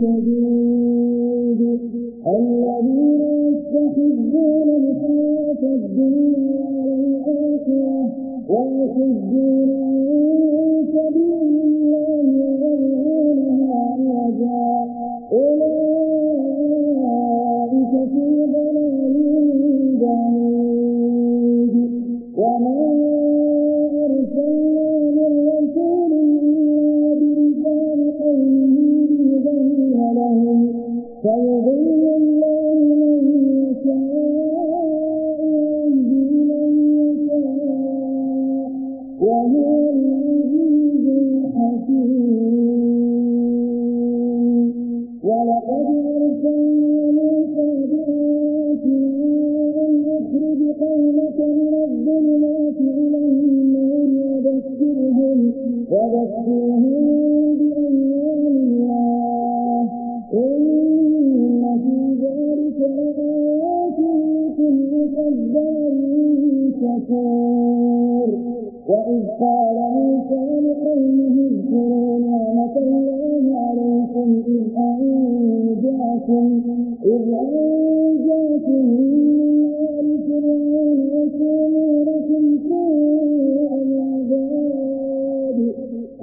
شديد الذين يستحبون الحياة الدنيا على الآخرة ويحبون عن سبيل فيضل الله ولقد أرسلنا موسى بآياتنا أن الظلمات إلى النور وذكرهم وذكرهم وآياته كل جبار شكور وإذ قال موسى لقومه اذكروا نعمة الله عليكم إذ أنجاكم إذ أنجاكم من آل فرعون يسومونكم سوء العذاب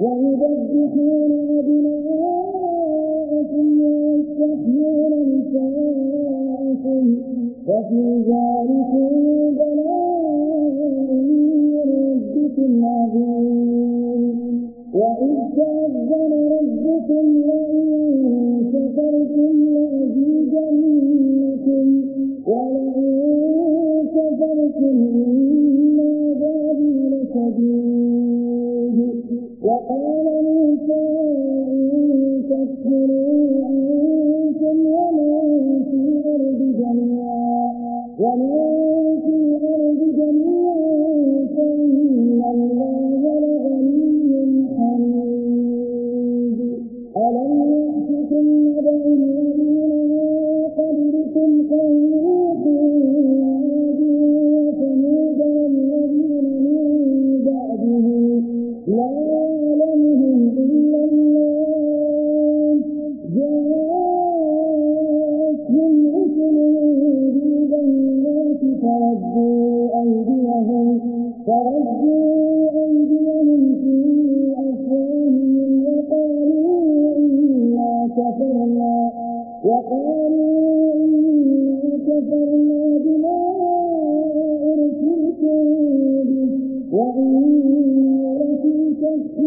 ويذبحون وفي ذلك بلاء من عظيم. وإذ تأذن ربكم لئن شكرتم لأزيدنكم. ولئن وقالوا إنا كفرنا بما أرسلتم به وإنا لفي شك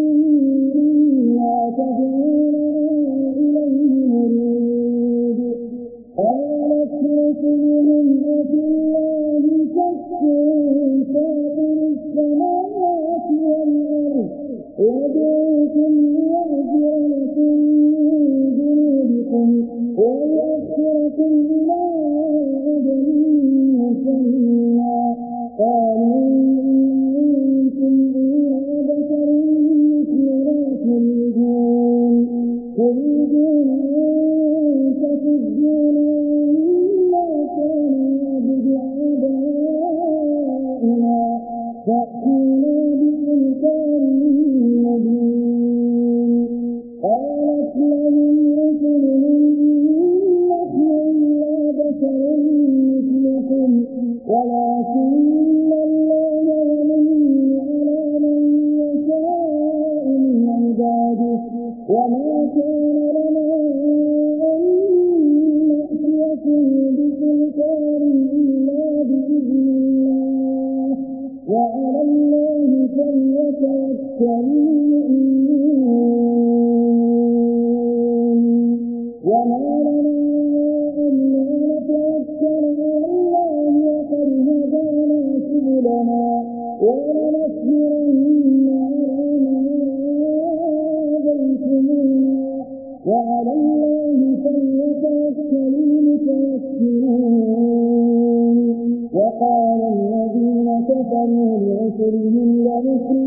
مما تدعون إليه مريد قالت وقال الذين كفروا لرسلهم لنسلم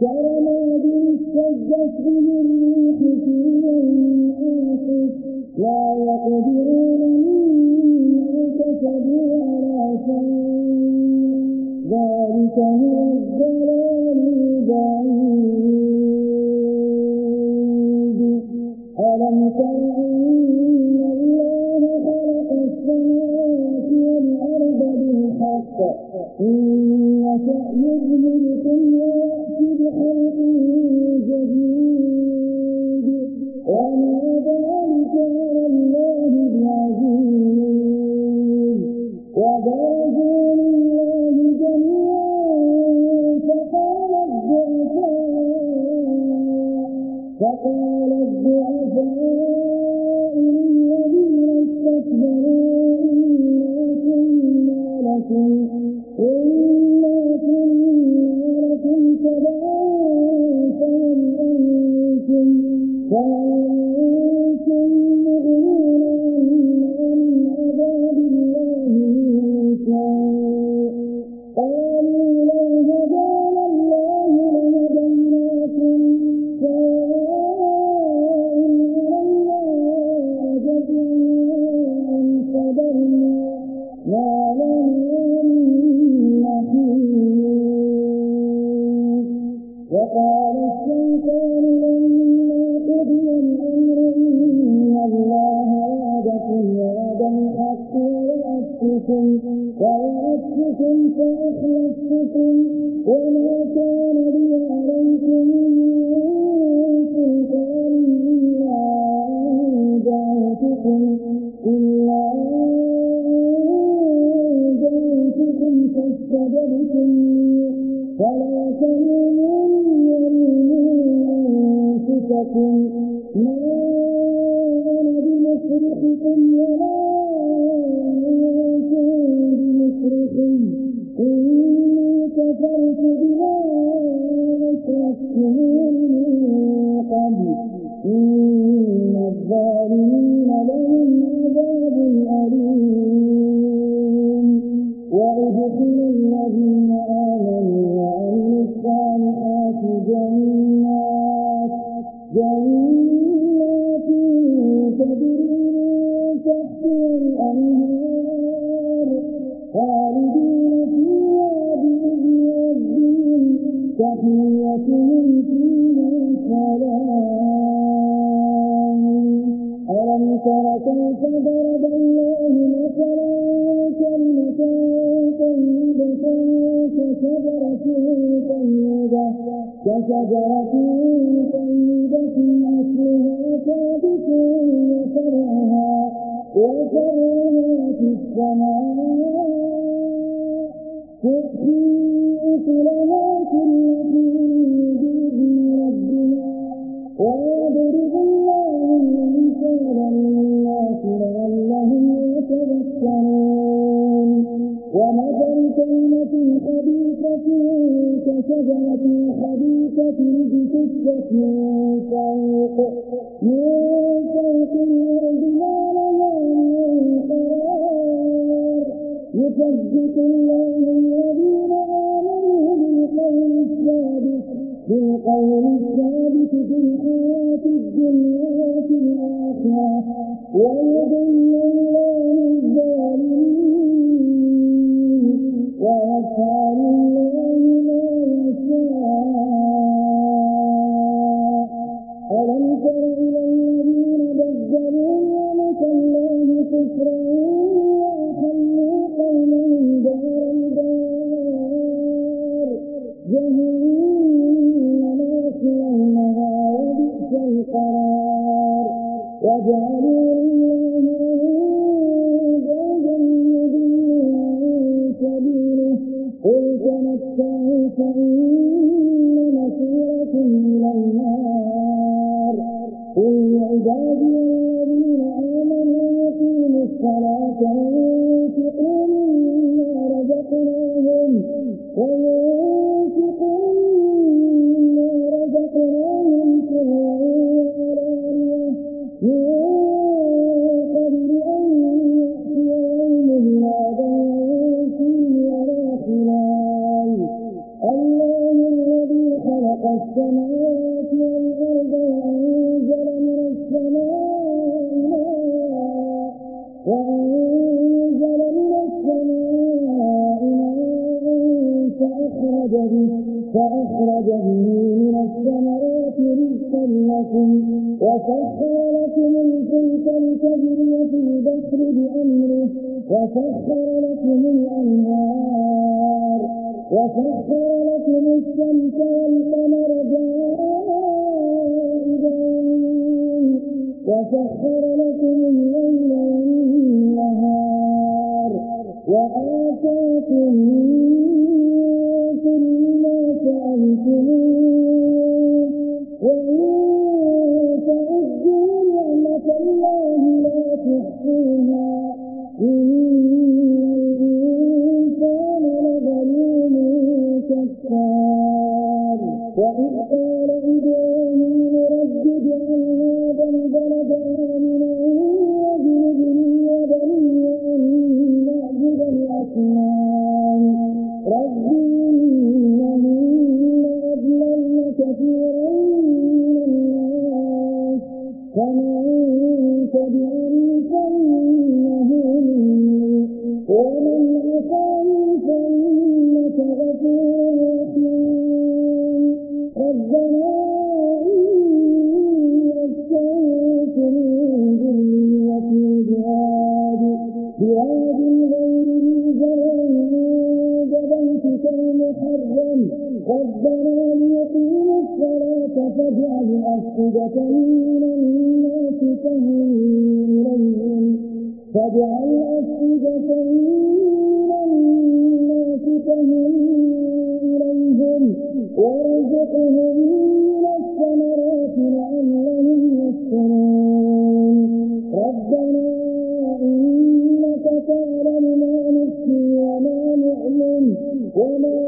كرماد اشتدت به الريح في يوم لا يقدرون مما كسبوا على شيء ذلك هو الضلال البعيد ألم تر جديد وما Christian ووعدتكم ووعدتكم فأخلفتكم وما كان لي عليكم فلا ولوموا أنفسكم. ما أنا بمصرخكم ولا ألم تر كيف ضرب الله مثلا كلمة طيبة كشجرة طيبة كشجرة طيبة أصلها ثابت وفرعها وفرعها في السماء تؤتي أكلها كل حين بإذن ربها ويضرب الله إلى الناس لعلهم يتذكرون. ومثل كلمة خبيثة كشجرة خبيثة اجتثت من فوق من فوق الأرض ما لها من قرار. يثبت الله الذين بالقول الثابت في الحياة الدنيا وفي الآخرة. ويضل الله الظالمين. ويفعل الله ما يشاء. ألم تر إلى الذين بدلوا نعمة الله كفرا وجعلوا لله أندادا يضلوا عن سبيله قل تمتعوا فإن مصيركم إلى النار قل لعبادي الصلاة وينفقوا مما رزقناهم الفلك لتجري في البحر بأمره وسخر لكم الأنهار وسخر لكم الشمس والقمر دائبين وسخر لكم الليل والنهار وآتاكم من كل ما سألتموه أفئدة من الناس تهوي إليهم فاجعل أفئدة من الناس تهوي إليهم وارزقهم من الثمرات لعلهم يشكرون. ربنا إنك تعلم ما نخفي وما نعلم وما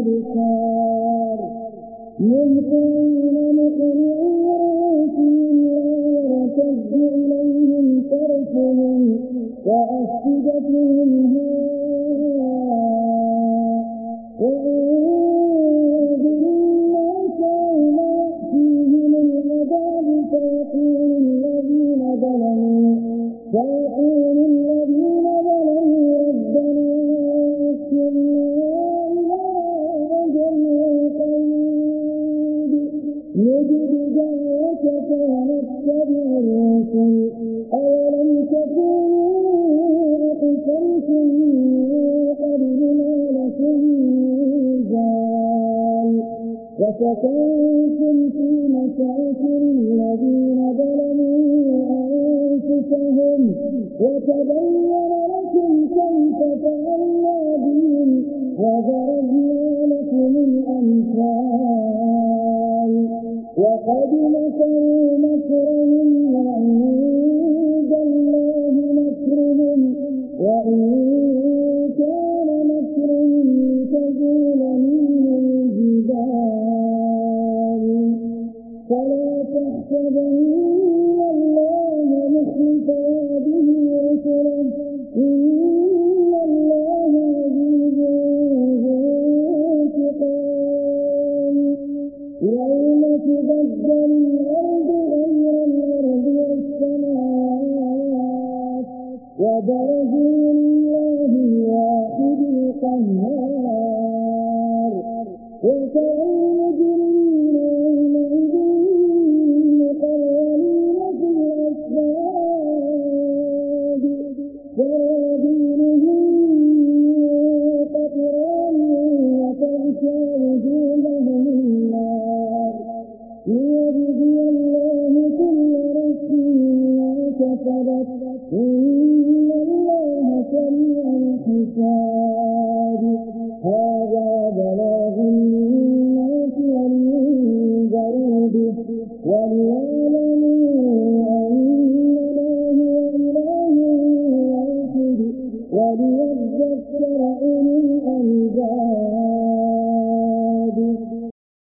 الأبصار. مهطعين مقنعي رؤوسهم إليهم طرفهم وأفئدتهم هواء وكنتم في مساكن الذين ظلموا أنفسهم وتبين لكم كيف فعلنا بهم وضربنا لكم الأمثال وقد مكروا مكرهم وبرزوا لله الواحد القهار